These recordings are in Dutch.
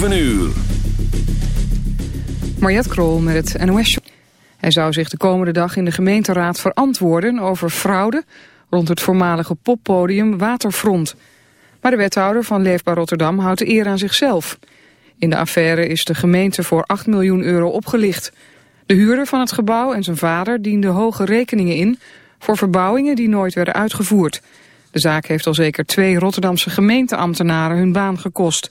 7 uur. Mariette Krol met het NOS. Hij zou zich de komende dag in de gemeenteraad verantwoorden over fraude rond het voormalige poppodium Waterfront. Maar de wethouder van Leefbaar Rotterdam houdt de eer aan zichzelf. In de affaire is de gemeente voor 8 miljoen euro opgelicht. De huurder van het gebouw en zijn vader dienden hoge rekeningen in voor verbouwingen die nooit werden uitgevoerd. De zaak heeft al zeker twee Rotterdamse gemeenteambtenaren hun baan gekost.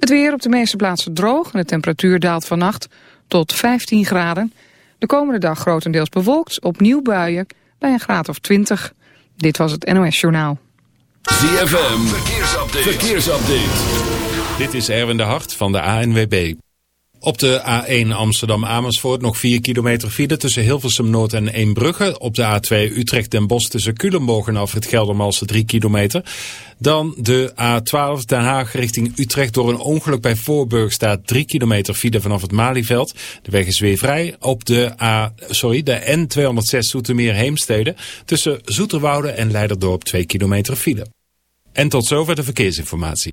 Het weer op de meeste plaatsen droog en de temperatuur daalt vannacht tot 15 graden. De komende dag grotendeels bewolkt, opnieuw buien bij een graad of 20. Dit was het NOS Journaal. ZFM, verkeersupdate. verkeersupdate. Dit is Erwin de Hart van de ANWB. Op de A1 Amsterdam-Amersfoort nog 4 kilometer file tussen Hilversum Noord en Eembrugge. Op de A2 Utrecht-Den Bosch tussen Culemborg en Alfred Geldermalsen 3 kilometer. Dan de A12 Den Haag richting Utrecht door een ongeluk bij Voorburg staat 3 kilometer file vanaf het Malieveld. De weg is weer vrij. Op de, A, sorry, de N206 Zoetermeer Heemstede tussen Zoeterwoude en Leiderdorp 2 kilometer file. En tot zover de verkeersinformatie.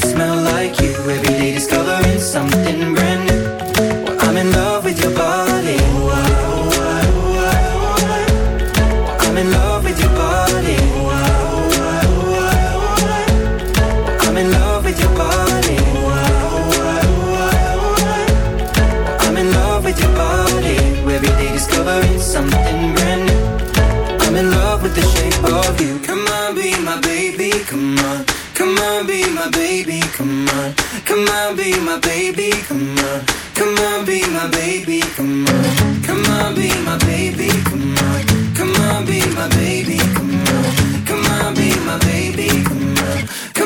Smell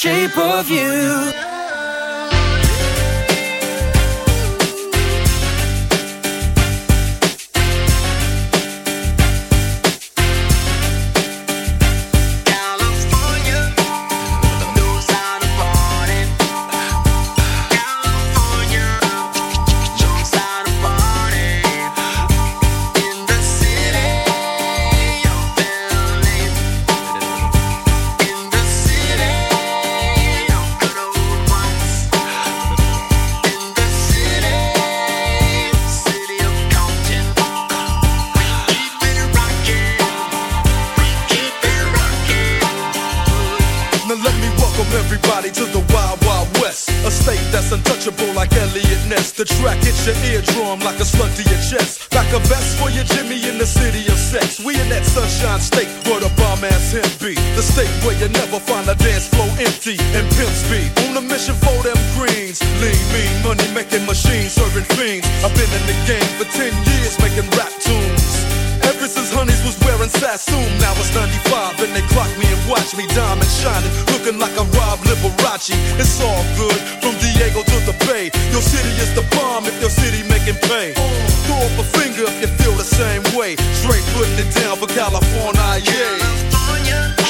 shape of you. Sassoon, was it's 95 and they clocked me and watch me diamond shining, looking like I'm Rob Liberace. It's all good from Diego to the Bay. Your city is the bomb if your city making pay. Throw up a finger if you feel the same way. Straight putting it down for California, yeah. West